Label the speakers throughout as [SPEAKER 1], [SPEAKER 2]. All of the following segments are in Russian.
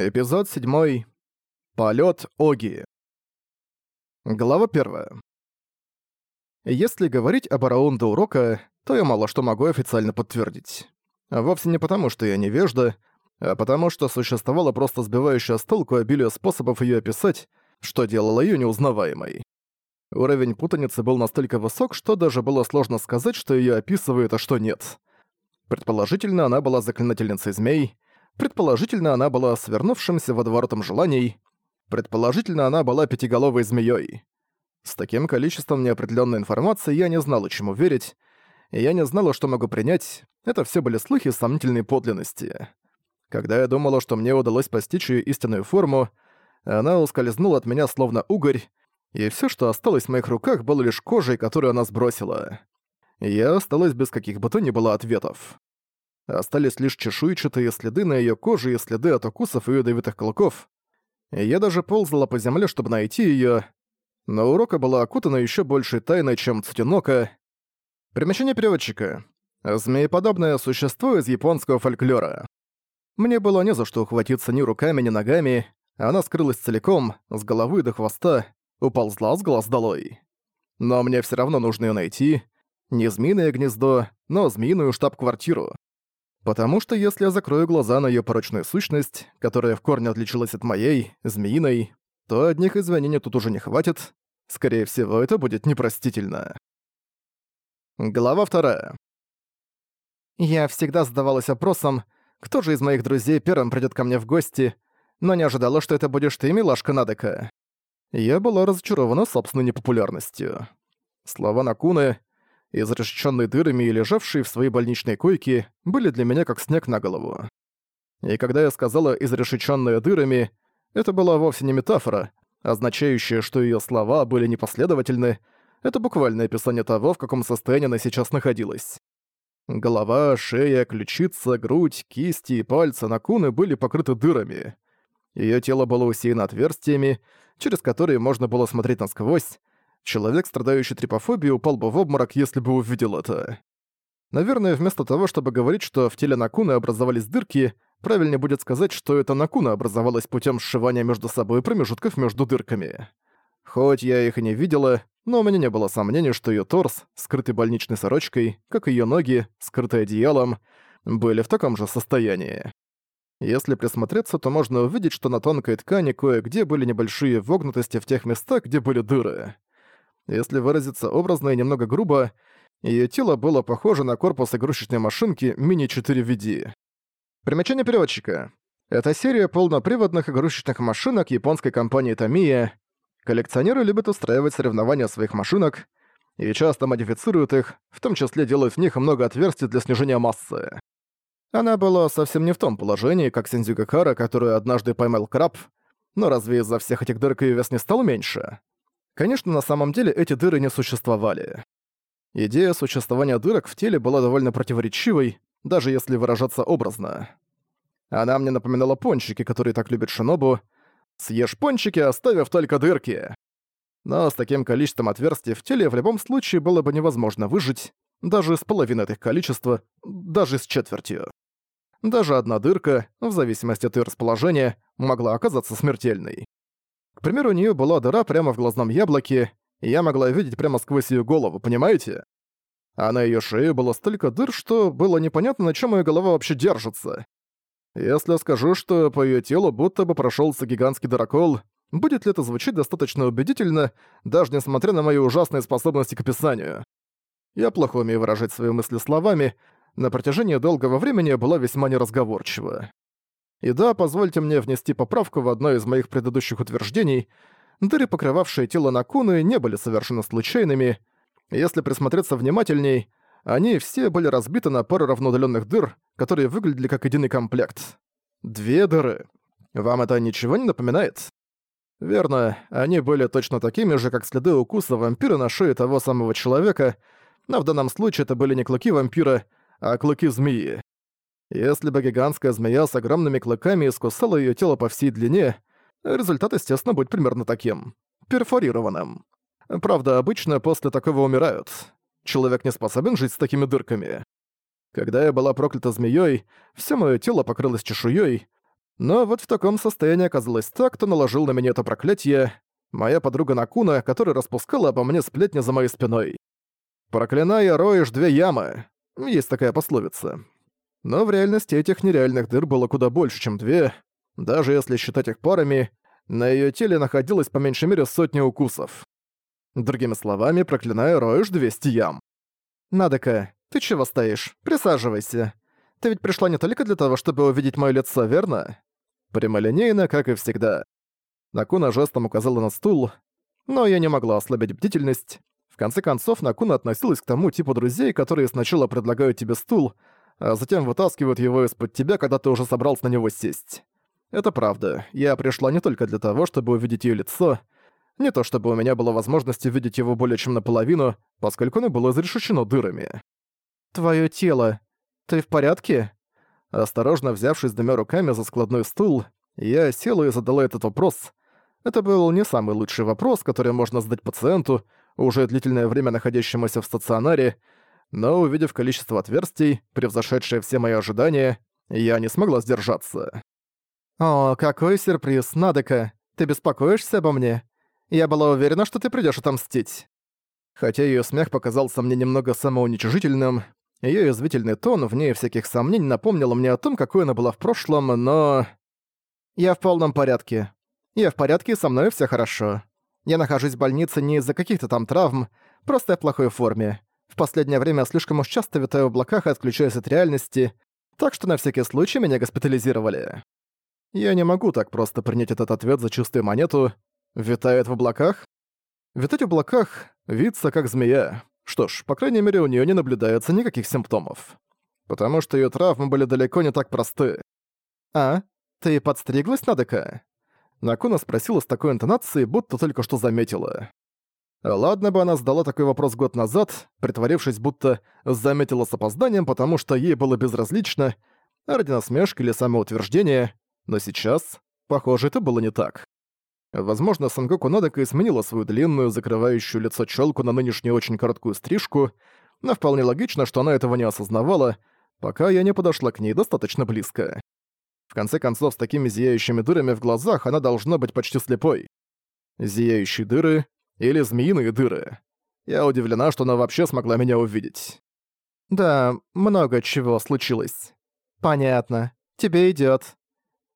[SPEAKER 1] Эпизод 7. Полет Оги. Глава 1. Если говорить об Араунде урока, то я мало что могу официально подтвердить. Вовсе не потому, что я невежда, а потому что существовало просто сбивающее с толку обилие способов ее описать, что делало ее неузнаваемой. Уровень путаницы был настолько высок, что даже было сложно сказать, что ее описывают, а что нет. Предположительно, она была заклинательницей змей — Предположительно, она была свернувшимся водоворотом желаний. Предположительно, она была пятиголовой змеей. С таким количеством неопределенной информации я не знала, чему верить, и я не знала, что могу принять. Это все были слухи сомнительной подлинности. Когда я думала, что мне удалось постичь ее истинную форму, она ускользнула от меня словно угорь, и все, что осталось в моих руках, было лишь кожей, которую она сбросила. Я осталась без каких бы то ни было ответов. Остались лишь чешуйчатые следы на ее коже и следы от укусов и ядовитых клыков. Я даже ползала по земле, чтобы найти ее, Но урока была окутана еще большей тайной, чем Цутинока. Примечание переводчика. Змееподобное существо из японского фольклора. Мне было не за что ухватиться ни руками, ни ногами. Она скрылась целиком, с головы до хвоста, уползла с глаз долой. Но мне все равно нужно ее найти. Не змеиное гнездо, но змеиную штаб-квартиру. Потому что если я закрою глаза на ее порочную сущность, которая в корне отличилась от моей, змеиной, то одних извинений тут уже не хватит. Скорее всего, это будет непростительно. Глава вторая. Я всегда задавалась вопросом, кто же из моих друзей первым придет ко мне в гости, но не ожидала, что это будешь ты, милашка Надека. Я была разочарована собственной непопулярностью. Слова Накуны и дырами и лежавшие в своей больничной койке были для меня как снег на голову. И когда я сказала «изрешечённая дырами», это была вовсе не метафора, означающая, что её слова были непоследовательны, это буквальное описание того, в каком состоянии она сейчас находилась. Голова, шея, ключица, грудь, кисти и пальцы Накуны были покрыты дырами. Её тело было усеяно отверстиями, через которые можно было смотреть насквозь, Человек, страдающий трипофобией, упал бы в обморок, если бы увидел это. Наверное, вместо того, чтобы говорить, что в теле Накуны образовались дырки, правильнее будет сказать, что эта Накуна образовалась путем сшивания между собой промежутков между дырками. Хоть я их и не видела, но у меня не было сомнений, что ее торс, скрытый больничной сорочкой, как и ее ноги, скрытые одеялом, были в таком же состоянии. Если присмотреться, то можно увидеть, что на тонкой ткани кое-где были небольшие вогнутости в тех местах, где были дыры если выразиться образно и немного грубо, ее тело было похоже на корпус игрушечной машинки Mini 4VD. Примечание переводчика. Это серия полноприводных игрушечных машинок японской компании Томия. Коллекционеры любят устраивать соревнования своих машинок и часто модифицируют их, в том числе делают в них много отверстий для снижения массы. Она была совсем не в том положении, как Синдзюгакара, которую однажды поймал краб, но разве из-за всех этих дырок ее вес не стал меньше? Конечно, на самом деле эти дыры не существовали. Идея существования дырок в теле была довольно противоречивой, даже если выражаться образно. Она мне напоминала пончики, которые так любит Шинобу. «Съешь пончики, оставив только дырки!» Но с таким количеством отверстий в теле в любом случае было бы невозможно выжить, даже с половиной этих количества, даже с четвертью. Даже одна дырка, в зависимости от ее расположения, могла оказаться смертельной. К примеру, у нее была дыра прямо в глазном яблоке, и я могла видеть прямо сквозь ее голову, понимаете? А на ее шее было столько дыр, что было непонятно, на чем ее голова вообще держится. Если я скажу, что по ее телу будто бы прошелся гигантский дырокол, будет ли это звучать достаточно убедительно, даже несмотря на мои ужасные способности к описанию? Я плохо умею выражать свои мысли словами, на протяжении долгого времени была весьма неразговорчива. И да, позвольте мне внести поправку в одно из моих предыдущих утверждений. Дыры, покрывавшие тело Накуны, не были совершенно случайными. Если присмотреться внимательней, они все были разбиты на пару равноудаленных дыр, которые выглядели как единый комплект. Две дыры. Вам это ничего не напоминает? Верно, они были точно такими же, как следы укуса вампира на шее того самого человека, но в данном случае это были не клыки вампира, а клыки змеи. Если бы гигантская змея с огромными клыками искусала ее тело по всей длине, результат, естественно, будет примерно таким. Перфорированным. Правда, обычно после такого умирают. Человек не способен жить с такими дырками. Когда я была проклята змеей, все мое тело покрылось чешуей, но вот в таком состоянии оказалось так, кто наложил на меня это проклятие, моя подруга Накуна, которая распускала обо мне сплетни за моей спиной. «Проклиная, роешь две ямы». Есть такая пословица но в реальности этих нереальных дыр было куда больше, чем две. Даже если считать их парами, на её теле находилось по меньшей мере сотни укусов. Другими словами, проклиная, роешь 200 ям. «Надека, ты чего стоишь? Присаживайся. Ты ведь пришла не только для того, чтобы увидеть моё лицо, верно?» Прямолинейно, как и всегда. Накуна жестом указала на стул, но я не могла ослабить бдительность. В конце концов, Накуна относилась к тому типу друзей, которые сначала предлагают тебе стул, а затем вытаскивают его из-под тебя, когда ты уже собрался на него сесть. Это правда. Я пришла не только для того, чтобы увидеть ее лицо, не то чтобы у меня было возможности видеть его более чем наполовину, поскольку оно было зарешечено дырами. «Твое тело. Ты в порядке?» Осторожно взявшись двумя руками за складной стул, я села и задала этот вопрос. Это был не самый лучший вопрос, который можно задать пациенту, уже длительное время находящемуся в стационаре, но увидев количество отверстий, превзошедшее все мои ожидания, я не смогла сдержаться. «О, какой сюрприз, Надека! Ты беспокоишься обо мне? Я была уверена, что ты придешь отомстить». Хотя ее смех показался мне немного самоуничижительным, Ее извительный тон, вне всяких сомнений, напомнил мне о том, какой она была в прошлом, но... «Я в полном порядке. Я в порядке, и со мной все хорошо. Я нахожусь в больнице не из-за каких-то там травм, просто я в плохой форме последнее время слишком уж часто витаю в облаках и отключаюсь от реальности, так что на всякий случай меня госпитализировали. Я не могу так просто принять этот ответ за чистую монету. Витает в облаках? Витать в облаках — видится как змея. Что ж, по крайней мере, у нее не наблюдается никаких симптомов. Потому что ее травмы были далеко не так просты. «А, ты подстриглась, Надека?» Накуна спросила с такой интонацией, будто только что заметила. Ладно бы она задала такой вопрос год назад, притворившись, будто заметила с опозданием, потому что ей было безразлично, ради насмешки или самоутверждения, но сейчас, похоже, это было не так. Возможно, Сангоку Надека и сменила свою длинную, закрывающую лицо челку на нынешнюю очень короткую стрижку, но вполне логично, что она этого не осознавала, пока я не подошла к ней достаточно близко. В конце концов, с такими зияющими дырами в глазах она должна быть почти слепой. Зияющие дыры или змеиные дыры. Я удивлена, что она вообще смогла меня увидеть. Да, много чего случилось. Понятно. Тебе идёт.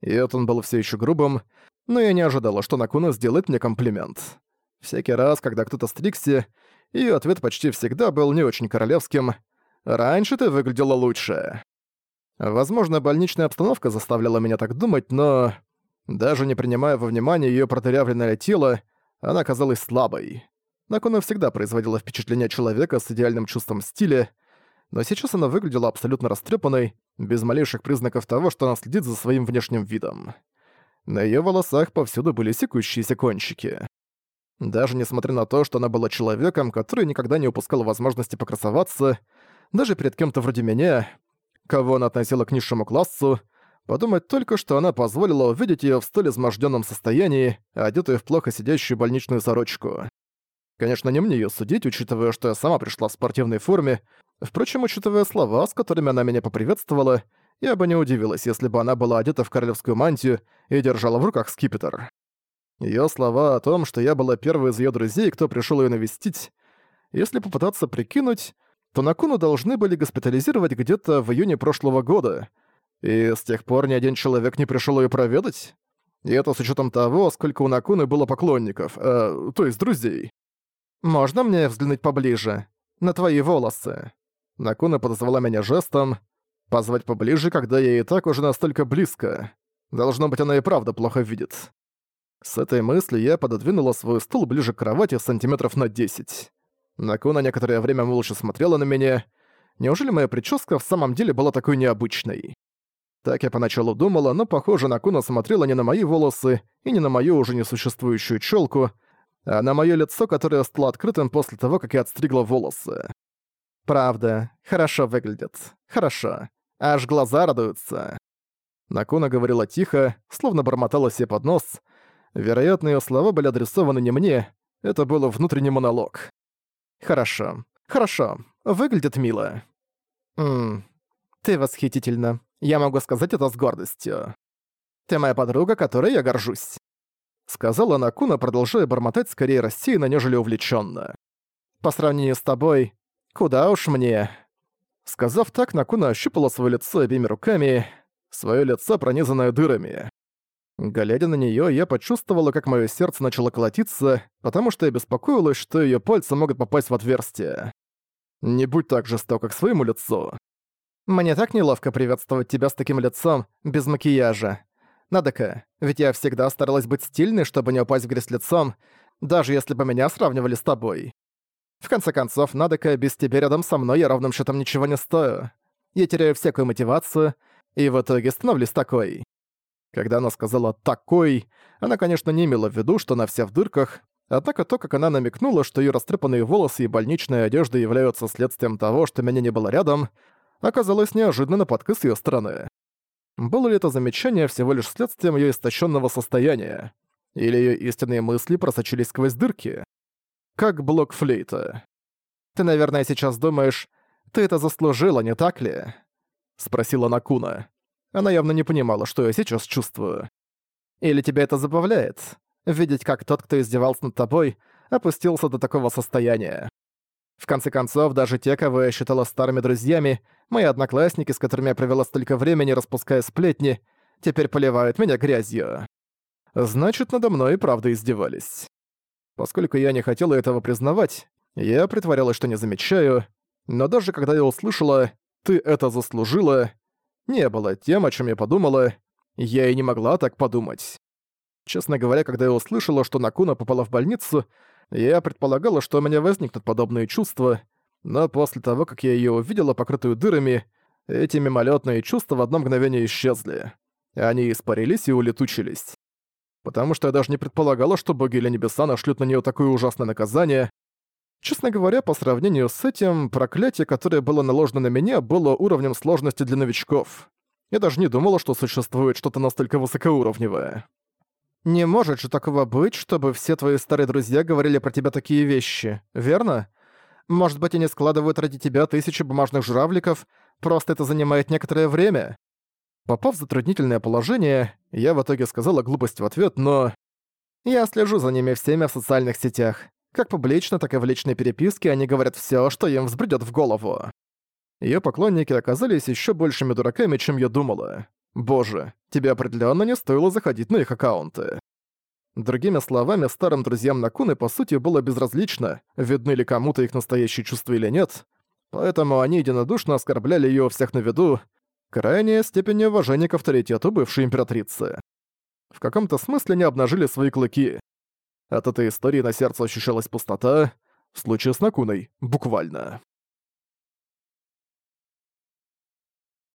[SPEAKER 1] Йотун был все еще грубым, но я не ожидала, что Накуна сделает мне комплимент. Всякий раз, когда кто-то стригся, её ответ почти всегда был не очень королевским. «Раньше ты выглядела лучше». Возможно, больничная обстановка заставляла меня так думать, но... Даже не принимая во внимание её продырявленное тело, она казалась слабой. Накона всегда производила впечатление человека с идеальным чувством стиля, но сейчас она выглядела абсолютно растрепанной, без малейших признаков того, что она следит за своим внешним видом. На ее волосах повсюду были секущиеся кончики. Даже несмотря на то, что она была человеком, который никогда не упускал возможности покрасоваться, даже перед кем-то вроде меня, кого она относила к низшему классу, Подумать только, что она позволила увидеть её в столь измождённом состоянии, одетую в плохо сидящую больничную сорочку. Конечно, не мне её судить, учитывая, что я сама пришла в спортивной форме. Впрочем, учитывая слова, с которыми она меня поприветствовала, я бы не удивилась, если бы она была одета в королевскую мантию и держала в руках скипетр. Её слова о том, что я была первой из её друзей, кто пришёл её навестить, если попытаться прикинуть, то Накуну должны были госпитализировать где-то в июне прошлого года — и с тех пор ни один человек не пришел ее проведать? И это с учетом того, сколько у Накуны было поклонников, э, то есть друзей. «Можно мне взглянуть поближе? На твои волосы?» Накуна подозвала меня жестом. «Позвать поближе, когда я и так уже настолько близко. Должно быть, она и правда плохо видит». С этой мыслью я пододвинула свой стул ближе к кровати сантиметров на 10. Накуна некоторое время молча смотрела на меня. Неужели моя прическа в самом деле была такой необычной? Так я поначалу думала, но, похоже, Накуна смотрела не на мои волосы и не на мою уже несуществующую челку, а на мое лицо, которое стало открытым после того, как я отстригла волосы. Правда, хорошо выглядит. Хорошо. Аж глаза радуются. Накуна говорила тихо, словно бормотала себе под нос. Вероятно, ее слова были адресованы не мне, это был внутренний монолог. Хорошо. Хорошо. Выглядит мило. Ммм. Ты восхитительно. Я могу сказать это с гордостью. Ты моя подруга, которой я горжусь. Сказала Накуна, продолжая бормотать скорее рассеянно, нежели увлеченно. По сравнению с тобой, куда уж мне. Сказав так, Накуна ощупала свое лицо обеими руками, свое лицо, пронизанное дырами. Глядя на нее, я почувствовала, как мое сердце начало колотиться, потому что я беспокоилась, что ее пальцы могут попасть в отверстие. Не будь так жесток, как своему лицу. Мне так неловко приветствовать тебя с таким лицом, без макияжа. Надо ка, ведь я всегда старалась быть стильной, чтобы не упасть в грязь лицом, даже если бы меня сравнивали с тобой. В конце концов, надо ка, без тебя рядом со мной я ровным счетом ничего не стою. Я теряю всякую мотивацию, и в итоге становлюсь такой. Когда она сказала «такой», она, конечно, не имела в виду, что она вся в дырках, однако то, как она намекнула, что ее растрепанные волосы и больничная одежда являются следствием того, что меня не было рядом, оказалось неожиданно нападкой с её стороны. Было ли это замечание всего лишь следствием её истощенного состояния? Или её истинные мысли просочились сквозь дырки? Как блок флейта. «Ты, наверное, сейчас думаешь, ты это заслужила, не так ли?» — спросила Накуна. Она явно не понимала, что я сейчас чувствую. «Или тебя это забавляет? Видеть, как тот, кто издевался над тобой, опустился до такого состояния. В конце концов, даже те, кого я считала старыми друзьями, мои одноклассники, с которыми я провела столько времени, распуская сплетни, теперь поливают меня грязью. Значит, надо мной и правда издевались. Поскольку я не хотела этого признавать, я притворялась, что не замечаю, но даже когда я услышала «ты это заслужила», не было тем, о чем я подумала, я и не могла так подумать. Честно говоря, когда я услышала, что Накуна попала в больницу, я предполагала, что у меня возникнут подобные чувства, но после того, как я ее увидела, покрытую дырами, эти мимолетные чувства в одно мгновение исчезли. Они испарились и улетучились. Потому что я даже не предполагала, что боги или небеса нашлют на нее такое ужасное наказание. Честно говоря, по сравнению с этим, проклятие, которое было наложено на меня, было уровнем сложности для новичков. Я даже не думала, что существует что-то настолько высокоуровневое. Не может же такого быть, чтобы все твои старые друзья говорили про тебя такие вещи, верно? Может быть, они складывают ради тебя тысячи бумажных журавликов, просто это занимает некоторое время. Попав в затруднительное положение, я в итоге сказала глупость в ответ, но... Я слежу за ними всеми в социальных сетях. Как публично, так и в личной переписке они говорят все, что им взбредёт в голову. Ее поклонники оказались еще большими дураками, чем я думала. Боже, тебе определенно не стоило заходить на их аккаунты. Другими словами, старым друзьям Накуны по сути было безразлично, видны ли кому-то их настоящие чувства или нет, поэтому они единодушно оскорбляли ее всех на виду, крайняя степень уважения к авторитету бывшей императрицы. В каком-то смысле не обнажили свои клыки. От этой истории на сердце ощущалась пустота, в случае с Накуной — буквально.